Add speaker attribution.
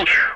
Speaker 1: English.